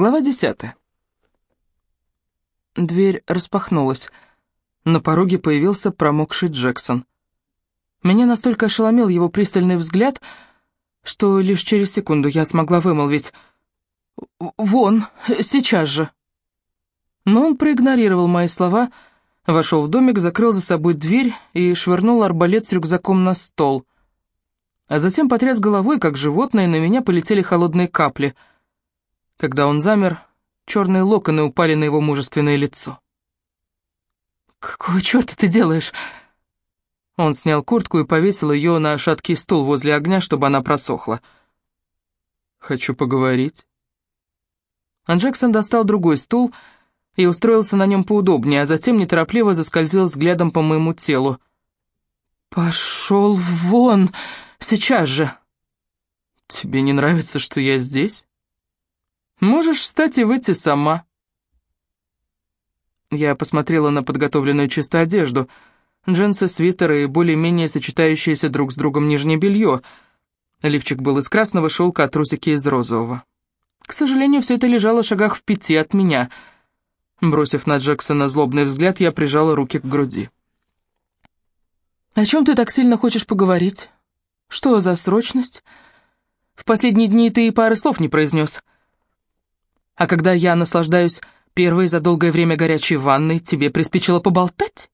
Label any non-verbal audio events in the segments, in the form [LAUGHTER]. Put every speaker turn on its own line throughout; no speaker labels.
Глава десятая. Дверь распахнулась. На пороге появился промокший Джексон. Меня настолько ошеломил его пристальный взгляд, что лишь через секунду я смогла вымолвить «Вон, сейчас же». Но он проигнорировал мои слова, вошел в домик, закрыл за собой дверь и швырнул арбалет с рюкзаком на стол. А затем потряс головой, как животное, и на меня полетели холодные капли. Когда он замер, черные локоны упали на его мужественное лицо. «Какого черта ты делаешь?» Он снял куртку и повесил ее на шаткий стул возле огня, чтобы она просохла. «Хочу поговорить». А Джексон достал другой стул и устроился на нем поудобнее, а затем неторопливо заскользил взглядом по моему телу. «Пошел вон! Сейчас же!» «Тебе не нравится, что я здесь?» «Можешь встать и выйти сама». Я посмотрела на подготовленную чистую одежду. Джинсы, свитеры и более-менее сочетающиеся друг с другом нижнее белье. Лифчик был из красного шелка, а трусики из розового. К сожалению, все это лежало в шагах в пяти от меня. Бросив на Джексона злобный взгляд, я прижала руки к груди. «О чем ты так сильно хочешь поговорить? Что за срочность? В последние дни ты и пары слов не произнес. А когда я наслаждаюсь первой за долгое время горячей ванной, тебе приспичило поболтать?»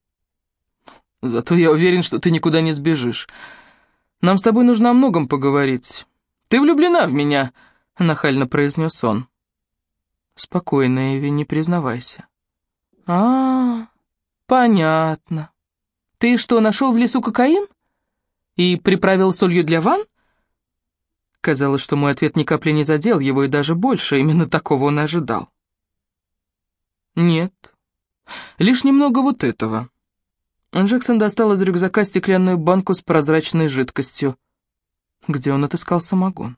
«Зато я уверен, что ты никуда не сбежишь. Нам с тобой нужно о многом поговорить. Ты влюблена в меня», — нахально произнес он. «Спокойно, Эви, не признавайся». «А, понятно. Ты что, нашел в лесу кокаин? И приправил солью для ванн?» Казалось, что мой ответ ни капли не задел его, и даже больше, именно такого он ожидал. «Нет, лишь немного вот этого». Джексон достал из рюкзака стеклянную банку с прозрачной жидкостью. Где он отыскал самогон?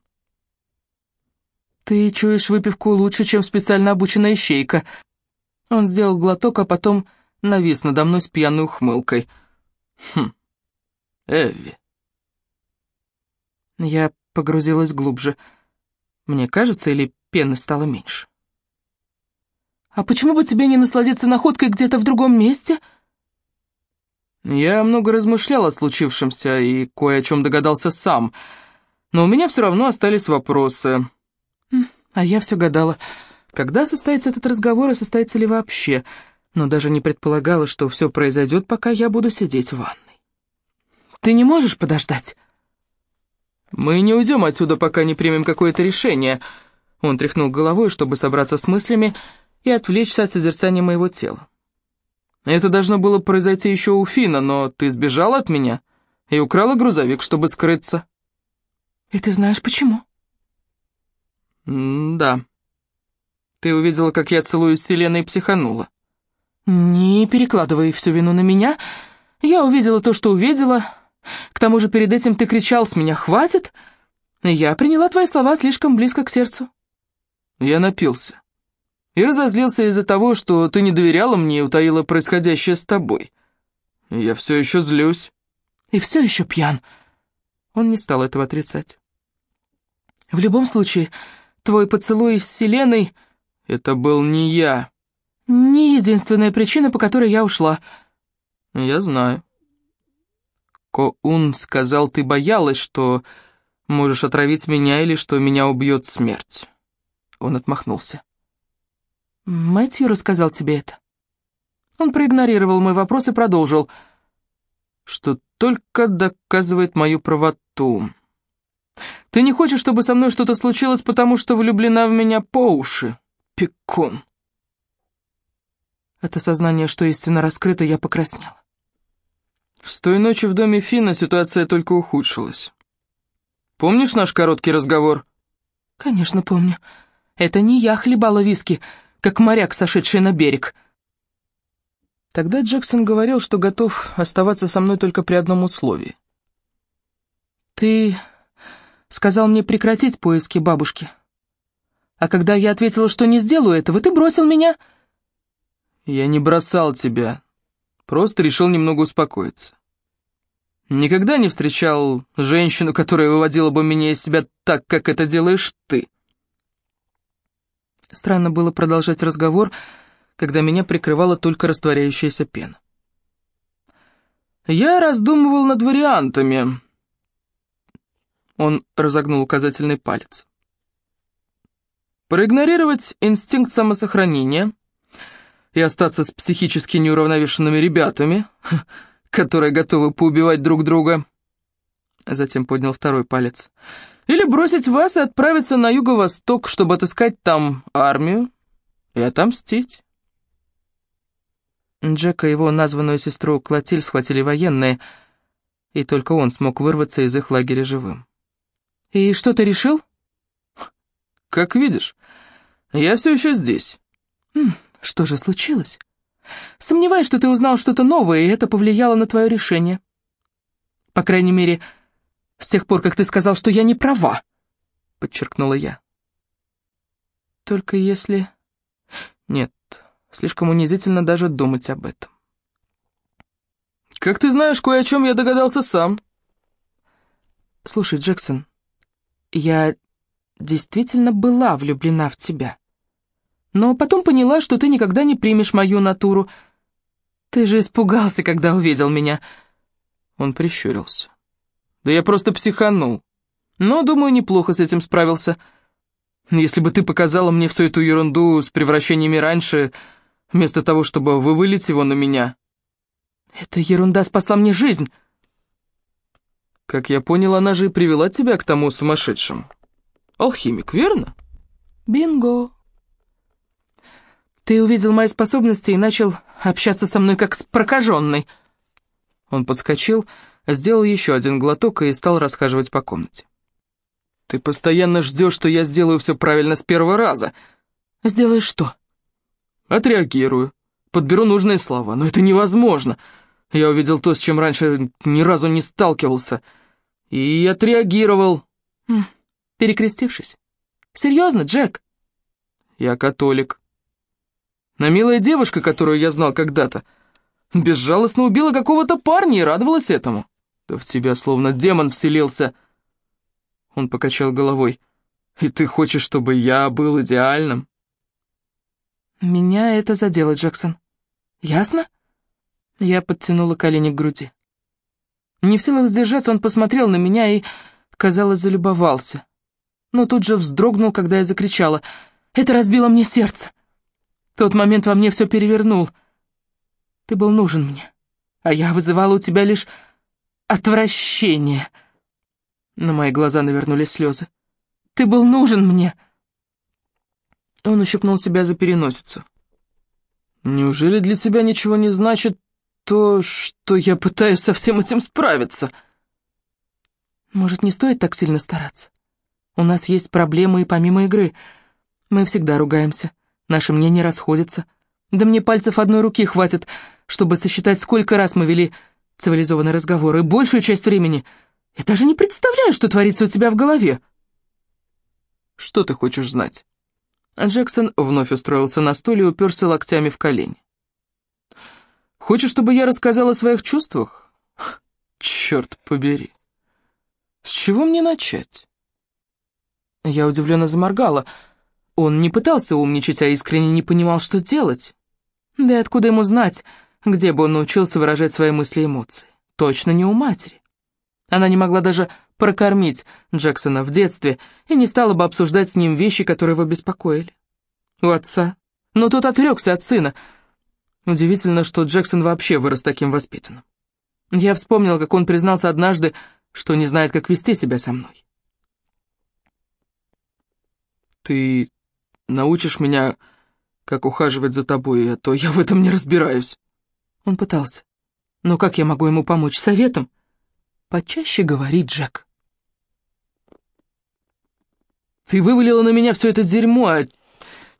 «Ты чуешь выпивку лучше, чем специально обученная щейка». Он сделал глоток, а потом навис надо мной с пьяной ухмылкой. «Хм, Эвви». Я погрузилась глубже. Мне кажется, или пены стало меньше. «А почему бы тебе не насладиться находкой где-то в другом месте?» Я много размышлял о случившемся и кое о чем догадался сам, но у меня все равно остались вопросы. А я все гадала, когда состоится этот разговор и состоится ли вообще, но даже не предполагала, что все произойдет, пока я буду сидеть в ванной. «Ты не можешь подождать?» «Мы не уйдем отсюда, пока не примем какое-то решение», он тряхнул головой, чтобы собраться с мыслями и отвлечься от созерцания моего тела. «Это должно было произойти еще у Фина, но ты сбежала от меня и украла грузовик, чтобы скрыться».
«И ты знаешь, почему?»
«Да. Ты увидела, как я целуюсь с Еленой и психанула».
«Не перекладывай всю вину на меня. Я увидела то, что увидела. К тому же перед этим ты кричал с меня «хватит!» Я приняла твои слова слишком близко к сердцу».
Я напился. И разозлился из-за того, что ты не доверяла мне и утаила происходящее с тобой. Я все еще злюсь.
И все еще пьян.
Он не стал этого отрицать.
В любом случае, Твой поцелуй с Селеной...»
«Это был не я».
«Не единственная причина, по которой я ушла».
«Я знаю». Коун сказал, ты боялась, что можешь отравить меня или что меня убьет смерть. Он отмахнулся.
Мэтью рассказал тебе это? Он проигнорировал мой вопрос и продолжил.
Что только доказывает мою правоту. Ты не хочешь, чтобы со мной что-то случилось, потому что влюблена в меня по уши, пекун?»
От осознания, что истина раскрыта, я покраснела.
С той ночи в доме Фина ситуация только ухудшилась. Помнишь наш короткий разговор?
Конечно, помню. Это не я хлебала виски, как моряк, сошедший на берег.
Тогда Джексон говорил, что готов оставаться со мной только при одном условии.
Ты сказал мне прекратить поиски бабушки. А когда я ответила, что не сделаю этого, ты бросил меня...»
«Я не бросал тебя, просто решил немного успокоиться. Никогда не встречал женщину, которая выводила бы меня из себя так, как это делаешь ты». Странно было продолжать разговор, когда меня прикрывала только растворяющаяся пена. «Я раздумывал над вариантами». Он разогнул указательный палец. «Проигнорировать инстинкт самосохранения и остаться с психически неуравновешенными ребятами, [LAUGHS] которые готовы поубивать друг друга». Затем поднял второй палец. «Или бросить вас и отправиться на юго-восток, чтобы отыскать там армию и отомстить». Джека и его названную сестру Клотиль схватили военные, и только он смог вырваться из их лагеря живым. «И что ты решил?» «Как видишь, я все еще здесь». «Что же случилось?» «Сомневаюсь, что ты узнал что-то новое, и это повлияло на твое решение. По крайней мере, с тех пор, как ты сказал, что я не права», — подчеркнула я. «Только если...» «Нет, Слишком унизительно даже думать об этом. «Как ты знаешь, кое о чем я догадался сам». «Слушай, Джексон, я действительно была влюблена в тебя. Но потом поняла, что ты никогда не примешь мою натуру. Ты же испугался, когда увидел меня». Он прищурился. «Да я просто психанул. Но, думаю, неплохо с этим справился. Если бы ты показала мне всю эту ерунду с превращениями раньше, вместо того, чтобы вывалить его на меня. Эта ерунда спасла мне жизнь. Как я понял, она же и привела тебя к тому сумасшедшему. Алхимик, верно? Бинго. Ты увидел мои способности и начал общаться со мной как с прокаженной. Он подскочил, сделал еще один глоток и стал расхаживать по комнате. Ты постоянно ждешь, что я сделаю все правильно с первого раза. Сделаешь что? Отреагирую, подберу нужные слова, но это невозможно. Я увидел то, с чем раньше ни разу не сталкивался, и отреагировал. Хм, перекрестившись. Серьезно, Джек? Я католик. На милая девушка, которую я знал когда-то, безжалостно убила какого-то парня и радовалась этому. Да в тебя словно демон вселился. Он покачал головой. И ты хочешь, чтобы я был идеальным? «Меня это задело, Джексон. Ясно?» Я подтянула колени к груди. Не в силах сдержаться, он посмотрел на меня и, казалось, залюбовался. Но тут же вздрогнул, когда я закричала. «Это разбило мне сердце!» Тот момент во мне все перевернул. Ты был нужен мне, а я вызывала у тебя лишь отвращение. На мои глаза навернулись слезы. Ты был нужен мне!» Он ущипнул себя за переносицу. «Неужели для тебя ничего не значит то, что я пытаюсь со всем этим справиться?» «Может, не стоит так сильно стараться? У нас есть проблемы и помимо игры. Мы всегда ругаемся, наши мнения расходятся. Да мне пальцев одной руки хватит, чтобы сосчитать, сколько раз мы вели цивилизованный разговор, и большую часть времени я даже не представляю, что творится у тебя в голове». «Что ты хочешь знать?» А Джексон вновь устроился на стуле и уперся локтями в колени. «Хочешь, чтобы я рассказал о своих чувствах? Черт побери! С чего мне начать?» Я удивленно заморгала. Он не пытался умничать, а искренне не понимал, что делать. Да и откуда ему знать, где бы он научился выражать свои мысли и эмоции? Точно не у матери. Она не могла даже прокормить Джексона в детстве и не стала бы обсуждать с ним вещи, которые его беспокоили. У отца. Но тот отрекся от сына. Удивительно, что Джексон вообще вырос таким воспитанным. Я вспомнил, как он признался однажды, что не знает, как вести себя со мной. «Ты научишь меня, как ухаживать за тобой, а то я в этом не разбираюсь». Он пытался. «Но как я могу ему помочь? Советом?» «Почаще говори, Джек». Ты вывалила на меня все это дерьмо, а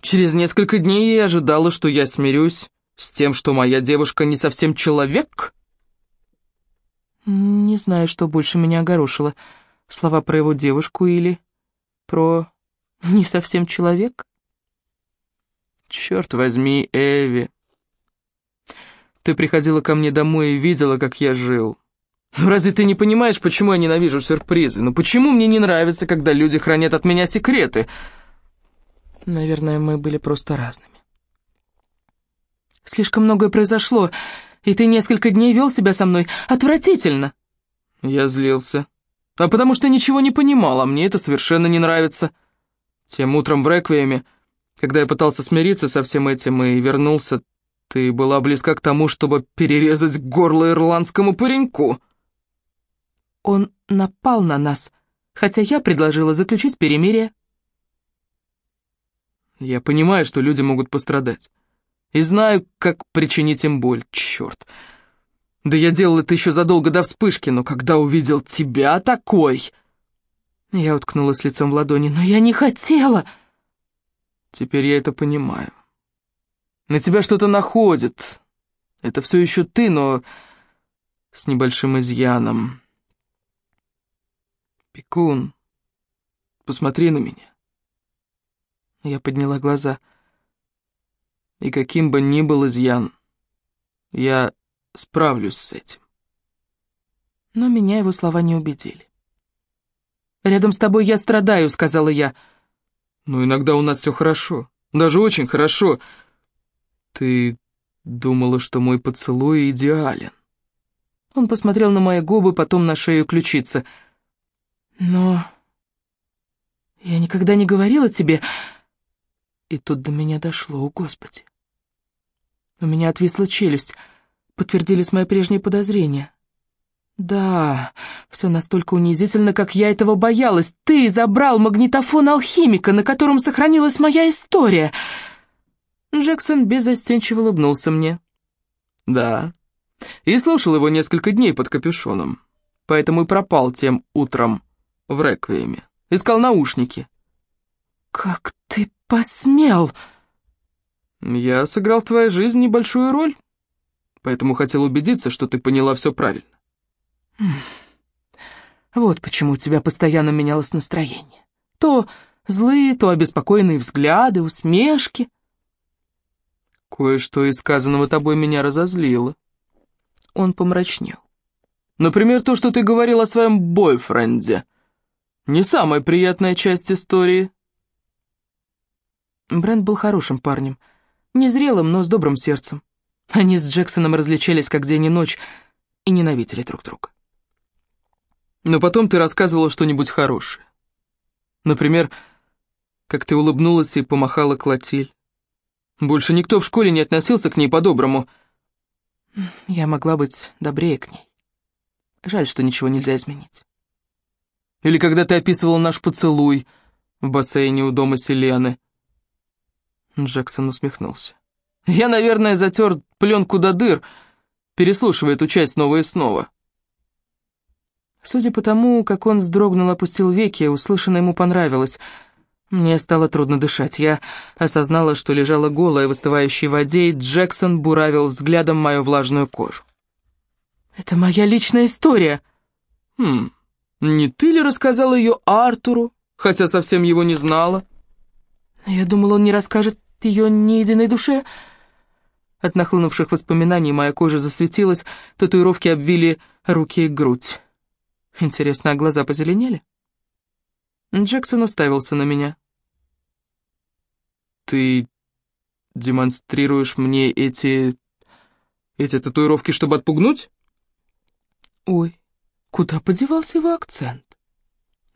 через несколько дней я ожидала, что я смирюсь с тем, что моя девушка не совсем человек. Не знаю, что больше меня огорошило. Слова про его девушку или про не совсем человек. Черт возьми, Эви. Ты приходила ко мне домой и видела, как я жил. Ну разве ты не понимаешь, почему я ненавижу сюрпризы? Ну почему мне не нравится, когда люди хранят от меня секреты?»
Наверное, мы были просто разными. Слишком многое произошло, и ты несколько дней вел себя со мной отвратительно.
Я злился. А потому что ничего не понимал, а мне это совершенно не нравится. Тем утром в Реквиеме, когда я пытался смириться со всем этим и вернулся, ты была близка к тому, чтобы перерезать горло ирландскому пареньку.
Он напал на нас, хотя я предложила заключить перемирие.
Я понимаю, что люди могут пострадать. И знаю, как причинить им боль, черт. Да я делал это еще задолго до вспышки, но когда увидел тебя такой...
Я уткнулась лицом в ладони, но я не хотела.
Теперь я это понимаю. На тебя что-то находит. Это все еще ты, но с небольшим изъяном. Пекун, посмотри на меня.
Я подняла глаза.
И каким бы ни был изъян, я справлюсь с этим.
Но меня его слова не убедили. «Рядом с тобой я страдаю», — сказала я.
«Ну, иногда у нас все хорошо, даже очень хорошо. Ты думала, что мой поцелуй идеален?»
Он посмотрел на мои губы, потом на шею ключицы. «Но я никогда не говорила тебе...» И тут до меня дошло, о господи. У меня отвисла челюсть, подтвердились мои прежние подозрения. Да, все настолько унизительно, как я этого боялась. Ты забрал магнитофон алхимика, на котором сохранилась моя история. Джексон безостенчиво улыбнулся мне.
Да, и слушал его несколько дней под капюшоном, поэтому и пропал тем утром в реквиеме. Искал наушники.
«Как ты посмел?»
«Я сыграл в твоей жизни небольшую роль, поэтому хотел убедиться, что ты поняла все правильно».
«Вот почему у тебя постоянно менялось настроение. То злые, то обеспокоенные взгляды, усмешки».
«Кое-что из сказанного тобой меня разозлило».
Он помрачнел.
«Например, то, что ты говорил о своем бойфренде. Не самая приятная часть истории».
Брент был хорошим парнем. Незрелым, но с добрым сердцем. Они с Джексоном различались как день и ночь и ненавидели друг друга.
Но потом ты рассказывала что-нибудь хорошее. Например, как ты улыбнулась и помахала Клотиль. Больше никто в школе не относился к ней по-доброму.
Я могла быть добрее к ней. Жаль, что ничего нельзя изменить.
Или когда ты описывала наш поцелуй в бассейне у дома Селены. Джексон усмехнулся. «Я, наверное, затер пленку до дыр, переслушивая эту часть снова и снова».
Судя по тому, как он вздрогнул, опустил веки, услышанное ему понравилось. Мне стало трудно дышать. Я осознала, что лежала голая в остывающей воде, и Джексон буравил взглядом мою влажную кожу. «Это моя личная история!»
«Хм, не ты ли рассказала ее Артуру, хотя совсем его не знала?»
«Я думала, он не расскажет ее ни единой душе. От нахлынувших воспоминаний моя кожа засветилась, татуировки обвили руки и грудь. Интересно, а глаза позеленели? Джексон уставился на меня.
«Ты демонстрируешь мне эти... эти татуировки, чтобы отпугнуть?»
«Ой, куда подевался его акцент?»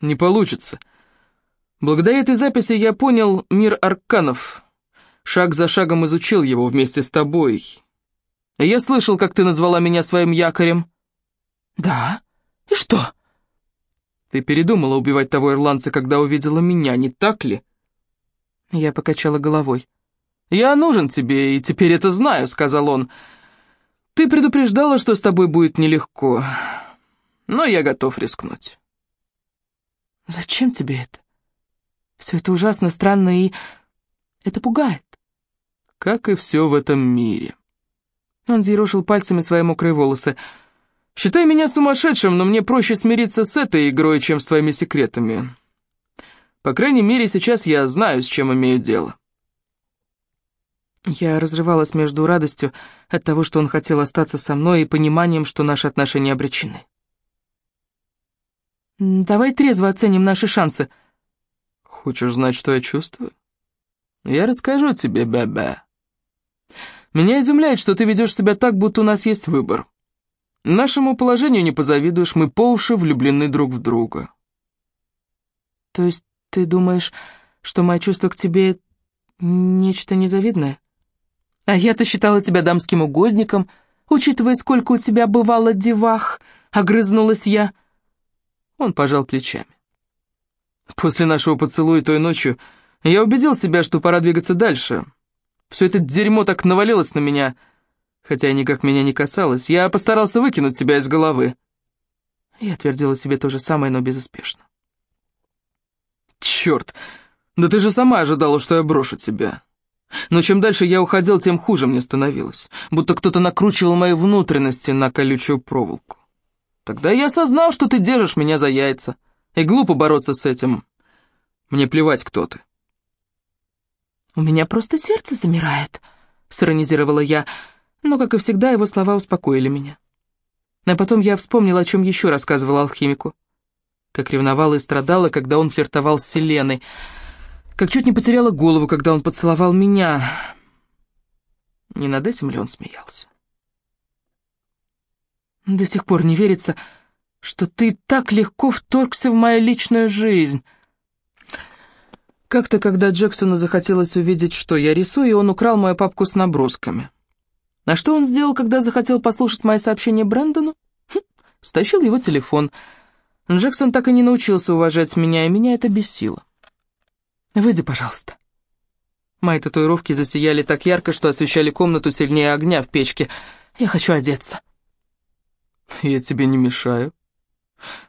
«Не получится. Благодаря этой записи я понял мир арканов, Шаг за шагом изучил его вместе с тобой. Я слышал, как ты назвала меня своим якорем».
«Да? И что?»
«Ты передумала убивать того ирландца, когда увидела меня, не так ли?»
Я покачала головой.
«Я нужен тебе, и теперь это знаю», — сказал он. «Ты предупреждала, что с тобой будет нелегко, но я готов рискнуть».
«Зачем тебе это? Все это ужасно странно и... это пугает»
как и все в этом мире.
Он зерошил пальцами свои мокрые волосы.
«Считай меня сумасшедшим, но мне проще смириться с этой игрой, чем с твоими секретами. По крайней мере, сейчас я знаю, с чем имею дело».
Я разрывалась между радостью от того, что он хотел остаться со мной, и пониманием, что наши отношения обречены. «Давай трезво оценим наши шансы».
«Хочешь знать, что я чувствую?» Я расскажу тебе, Бебе. Меня изумляет, что ты ведешь себя так, будто у нас есть выбор. Нашему положению не позавидуешь, мы по уши влюблены друг в друга.
То есть ты думаешь, что мои чувства к тебе нечто незавидное? А я-то считала тебя дамским угодником, учитывая, сколько у тебя бывало девах, огрызнулась я.
Он пожал плечами. После нашего поцелуя той ночью я убедил себя, что пора двигаться дальше. Все это дерьмо так навалилось на меня, хотя и никак меня не касалось. Я постарался выкинуть тебя из головы.
Я твердила себе то же самое, но безуспешно.
Черт, да ты же сама ожидала, что я брошу тебя. Но чем дальше я уходил, тем хуже мне становилось, будто кто-то накручивал мои внутренности на колючую проволоку. Тогда я осознал, что ты держишь меня за яйца, и глупо бороться с этим. Мне плевать, кто ты.
«У меня просто сердце замирает», — сиронизировала я, но, как и всегда, его слова успокоили меня. А потом я вспомнила, о чем еще рассказывала алхимику. Как ревновала и страдала, когда он флиртовал с Селеной. Как чуть не потеряла голову, когда он поцеловал меня. Не над этим ли он смеялся? До сих пор не верится, что ты так легко вторгся в мою личную жизнь. Как-то, когда Джексону захотелось увидеть, что я рисую, он украл мою папку с набросками. А что он сделал, когда захотел послушать мои сообщения Брэндону? Хм, стащил его телефон. Джексон так и не научился уважать меня, и меня это бесило. «Выйди, пожалуйста». Мои татуировки засияли так ярко, что освещали комнату сильнее огня в печке. «Я хочу одеться».
«Я тебе не мешаю.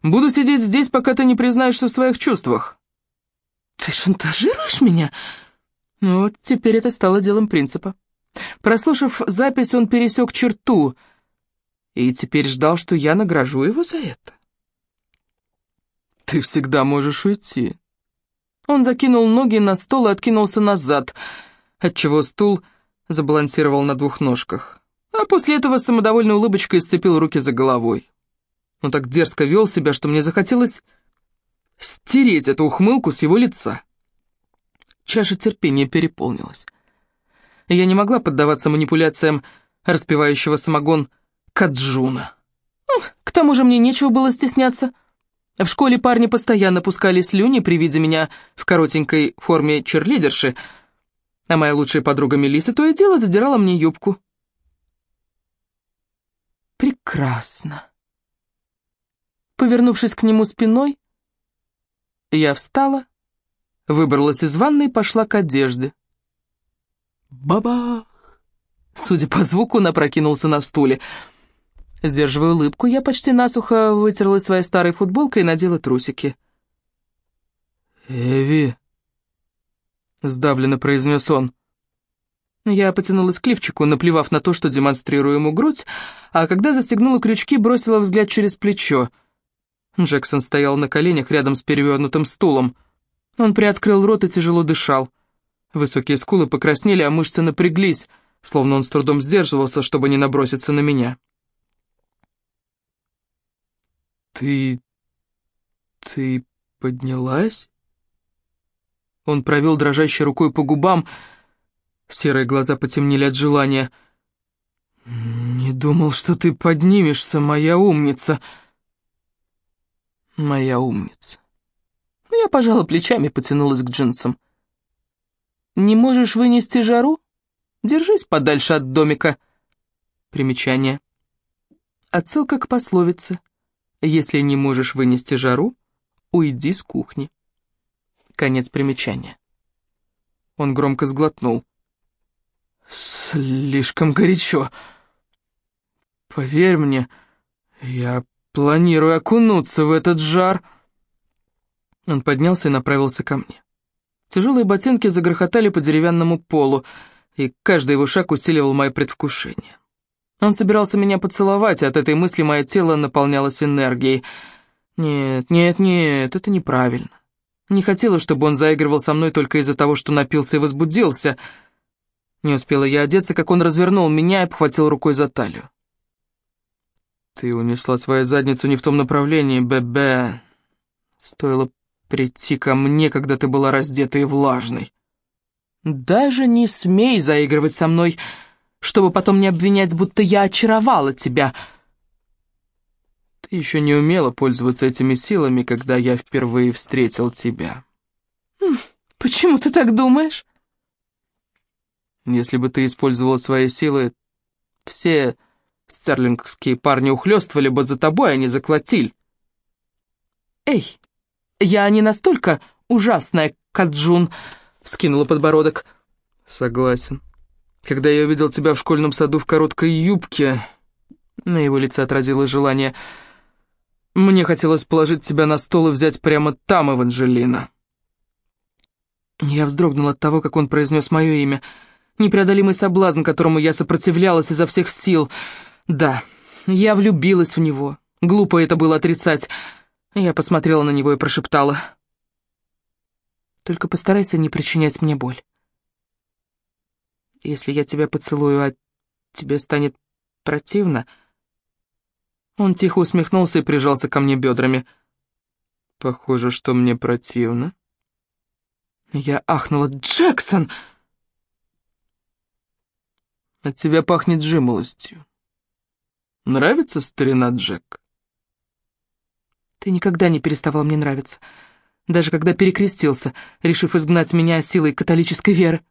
Буду сидеть здесь, пока ты не признаешься в своих чувствах».
«Ты шантажируешь меня?» Вот теперь это стало делом принципа. Прослушав запись, он пересек черту и теперь ждал, что я награжу его за это.
«Ты всегда можешь уйти».
Он закинул ноги на стол и откинулся назад, отчего стул забалансировал на двух ножках. А после этого самодовольной улыбочкой сцепил руки за головой. Он так дерзко вел себя, что мне захотелось стереть эту ухмылку с его лица. Чаша терпения переполнилась. Я не могла поддаваться манипуляциям распивающего самогон Каджуна. К тому же мне нечего было стесняться. В школе парни постоянно пускали слюни при виде меня в коротенькой форме черлидерши, а моя лучшая подруга Мелисса то и дело задирала мне юбку. Прекрасно. Повернувшись к нему спиной, я встала, выбралась из ванной и пошла к одежде. Бабах! Судя по звуку, он опрокинулся на стуле. Сдерживая улыбку, я почти насухо вытерла своей старой футболкой и надела трусики.
«Эви!» — сдавленно произнес он.
Я потянулась к лифчику, наплевав на то, что демонстрирую ему грудь, а когда застегнула крючки, бросила взгляд через плечо — Джексон стоял на коленях рядом с перевернутым стулом. Он приоткрыл рот и тяжело дышал. Высокие скулы покраснели, а мышцы напряглись, словно он с трудом сдерживался, чтобы не наброситься на меня.
«Ты... ты поднялась?» Он провел дрожащей рукой по губам, серые глаза потемнели от желания. «Не думал, что ты поднимешься, моя умница!» Моя умница.
Я пожала плечами и потянулась к джинсам. «Не можешь вынести жару? Держись подальше от домика». Примечание. Отсылка к пословице. «Если не можешь вынести жару, уйди с кухни». Конец примечания. Он громко сглотнул.
«Слишком горячо. Поверь мне, я Планирую окунуться в этот жар. Он поднялся и направился ко мне. Тяжелые ботинки загрохотали по деревянному полу, и каждый его шаг усиливал мое предвкушение. Он собирался меня поцеловать, и от этой мысли мое тело наполнялось энергией. Нет, нет, нет, это неправильно. Не хотела, чтобы он заигрывал со мной только из-за того, что напился и возбудился. Не успела я одеться, как он развернул меня и обхватил рукой за талию. Ты унесла свою задницу не в том направлении, Бебе. Стоило прийти ко мне, когда ты была раздета и влажной.
Даже не смей заигрывать со мной, чтобы потом не обвинять, будто я очаровала тебя.
Ты еще не умела пользоваться этими силами, когда я впервые встретил тебя.
Хм, почему ты так думаешь?
Если бы ты использовала свои силы, все стерлингские парни ухлёстывали бы за тобой, а не за Клотиль.
Эй, я не настолько ужасная, Каджун, вскинула подбородок.
Согласен. Когда я увидел тебя в школьном саду в короткой юбке, на его лице отразилось желание... Мне хотелось положить тебя на стол и взять прямо там, Эванжелина.
Я вздрогнул от того, как он произнес мое имя. Непреодолимый соблазн, которому я сопротивлялась изо всех сил. Да, я влюбилась в него. Глупо это было отрицать. Я посмотрела на него и прошептала. «Только постарайся не причинять мне боль. Если я тебя поцелую, а тебе станет противно...» Он тихо усмехнулся и прижался ко мне бедрами.
«Похоже, что мне противно».
Я ахнула. «Джексон!»
«От тебя пахнет жимолостью. Нравится старина Джек?»
«Ты никогда не переставал мне нравиться, даже когда перекрестился, решив изгнать меня силой католической веры».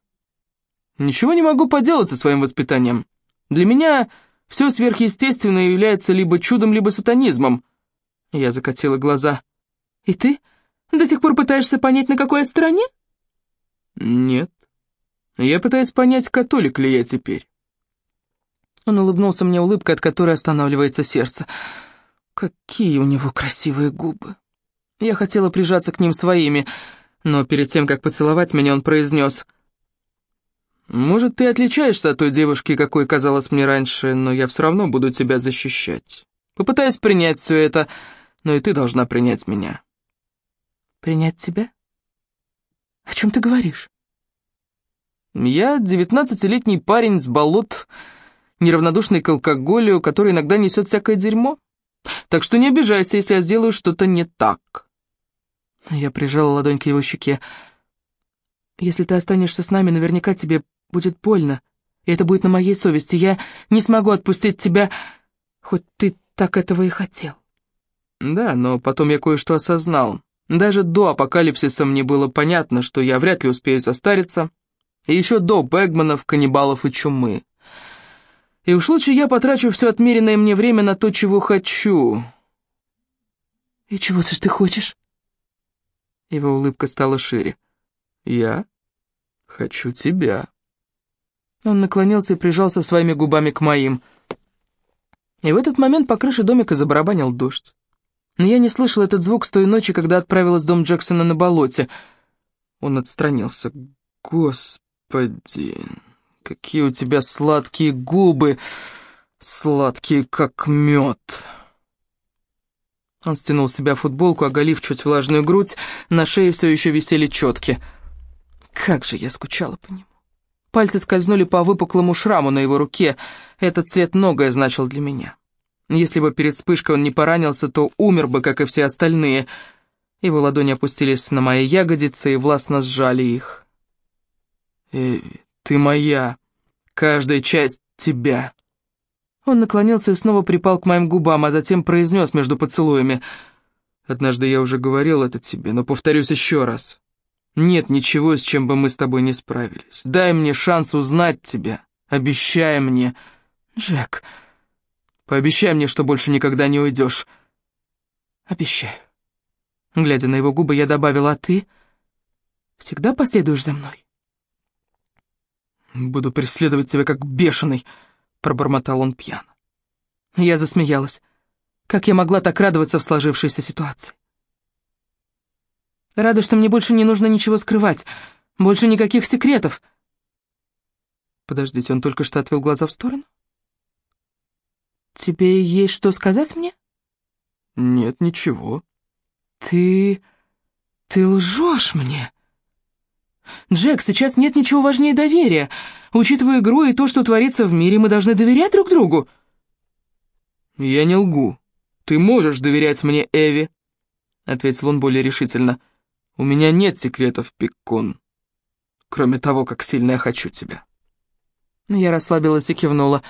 «Ничего не могу поделать со своим воспитанием. Для меня все сверхъестественное является либо чудом, либо сатанизмом.
Я закатила глаза. И ты до сих пор пытаешься понять, на какой стороне?
Нет. Я пытаюсь понять, католик ли я теперь.
Он улыбнулся мне улыбкой, от которой останавливается сердце. Какие у него красивые губы. Я хотела прижаться к ним своими, но перед тем, как поцеловать меня, он произнес...
Может, ты отличаешься от той девушки, какой казалась мне раньше, но я все равно буду тебя защищать. Попытаюсь принять все это, но и ты должна принять меня.
Принять тебя? О чем ты говоришь?
Я девятнадцатилетний парень с болот, неравнодушный к алкоголю, который иногда несет всякое дерьмо. Так что не обижайся, если я сделаю что-то не так.
Я прижала ладонь к его щеке. Если ты останешься с нами, наверняка тебе будет больно, и это будет на моей совести. Я не смогу отпустить тебя, хоть ты так этого и хотел.
Да, но потом я кое-что осознал. Даже до апокалипсиса мне было понятно, что я вряд ли успею состариться. И еще до Бэгманов, каннибалов и чумы. И уж лучше я потрачу все отмеренное мне время на то, чего хочу.
И чего же ты хочешь?
Его улыбка стала шире. Я хочу тебя.
Он наклонился и прижался своими губами к моим. И в этот момент по крыше домика забарабанил дождь. Но я не слышал этот звук с той ночи, когда отправилась в дом Джексона на болоте. Он отстранился. «Господи, какие у тебя сладкие губы, сладкие как мед!» Он стянул с себя футболку, оголив чуть влажную грудь, на шее все еще висели четки. Как же я скучала по нему. Пальцы скользнули по выпуклому шраму на его руке. Этот цвет многое значил для меня. Если бы перед вспышкой он не поранился, то умер бы, как и все остальные. Его ладони опустились на мои ягодицы и властно сжали их. «Эви, ты моя. Каждая часть тебя». Он наклонился и снова припал к моим губам, а затем произнес между поцелуями. «Однажды я уже говорил это тебе, но повторюсь еще раз. Нет ничего, с чем бы мы с тобой не справились. Дай мне шанс узнать тебя. Обещай мне. Джек,
пообещай мне, что больше никогда не уйдешь.
Обещаю. Глядя на его губы, я добавила, а ты всегда последуешь за мной?
Буду преследовать тебя как бешеный, пробормотал он пьяно.
Я засмеялась. Как я могла так радоваться в сложившейся ситуации? Рада, что мне больше не нужно ничего скрывать. Больше никаких секретов. Подождите, он только что отвел глаза в сторону? Тебе есть что сказать мне?
Нет, ничего.
Ты... ты лжешь мне. Джек, сейчас нет ничего важнее доверия. Учитывая игру и то, что творится в мире, мы должны доверять друг другу.
Я не лгу. Ты можешь доверять мне, Эви, — ответил он более решительно. — у меня нет секретов, Пиккон. кроме того, как сильно я хочу тебя».
Я расслабилась и кивнула.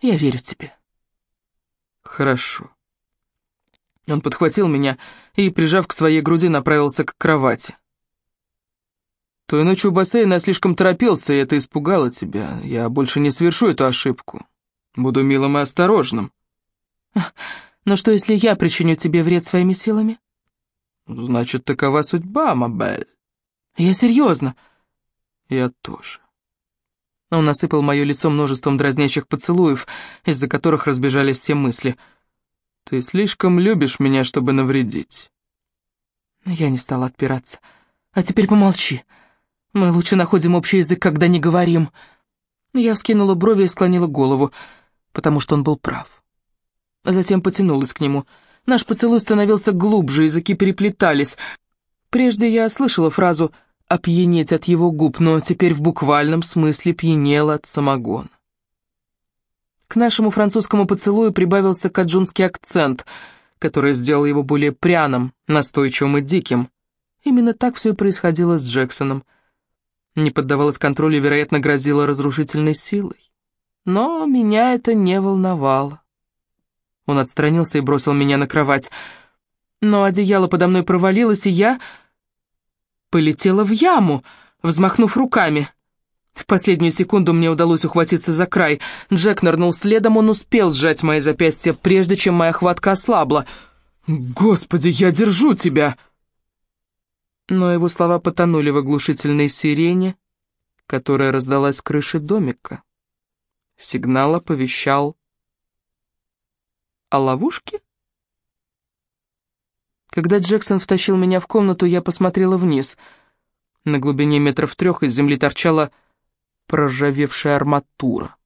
«Я верю тебе».
«Хорошо». Он подхватил меня и, прижав к своей груди, направился к кровати. Той ночью у бассейна я слишком торопился, и это испугало тебя. Я больше не совершу эту ошибку. Буду милым и осторожным.
Но что, если я причиню тебе вред своими силами?
Значит, такова судьба, Мабель.
Я серьезно.
Я тоже.
Он насыпал мое лицо множеством дразнящих поцелуев, из-за которых разбежались все мысли.
Ты слишком любишь меня, чтобы навредить.
Я не стала отпираться. А теперь помолчи. Мы лучше находим общий язык, когда не говорим. Я вскинула брови и склонила голову, потому что он был прав. Затем потянулась к нему. Наш поцелуй становился глубже, языки переплетались. Прежде я слышала фразу «опьянеть от его губ», но теперь в буквальном смысле пьянела от самогона. К нашему французскому поцелую прибавился каджунский акцент, который сделал его более пряным, настойчивым и диким. Именно так все и происходило с Джексоном — не поддавалась контролю и, вероятно, грозила разрушительной силой. Но меня это не волновало. Он отстранился и бросил меня на кровать. Но одеяло подо мной провалилось, и я полетела в яму, взмахнув руками. В последнюю секунду мне удалось ухватиться за край. Джек нырнул следом, он успел сжать мои запястья, прежде чем моя хватка ослабла. «Господи, я держу тебя!» Но его слова потонули в оглушительной сирене, которая раздалась с крыши домика. Сигнал оповещал о ловушке? Когда Джексон втащил меня в комнату, я посмотрела вниз. На глубине метров трех из земли торчала проржавевшая арматура.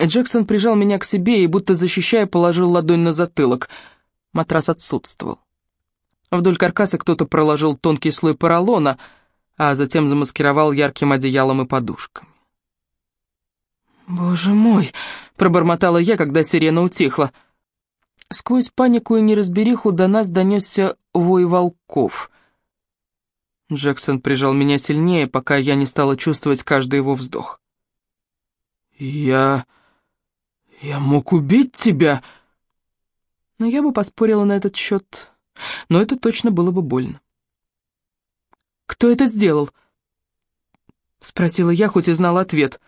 Джексон прижал меня к себе и, будто защищая, положил ладонь на затылок. Матрас отсутствовал. Вдоль каркаса кто-то проложил тонкий слой поролона, а затем замаскировал ярким одеялом и подушками. «Боже мой!» — пробормотала я, когда сирена утихла. Сквозь панику и неразбериху до нас донесся вой волков. Джексон прижал меня сильнее, пока я не стала чувствовать каждый его вздох. «Я... я мог убить тебя!» Но я бы поспорила на этот счет но это точно было бы больно. «Кто это сделал?» — спросила я, хоть и знала ответ.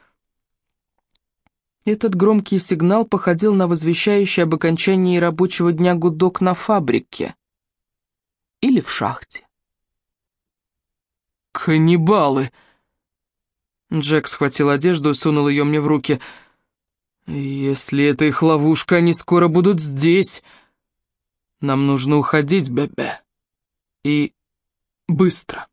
Этот громкий сигнал походил на возвещающий об окончании рабочего дня гудок на фабрике или в шахте. «Каннибалы!» Джек схватил одежду и сунул ее мне в руки. «Если это их ловушка, они скоро будут здесь!» Нам нужно уходить, Бебе. И быстро.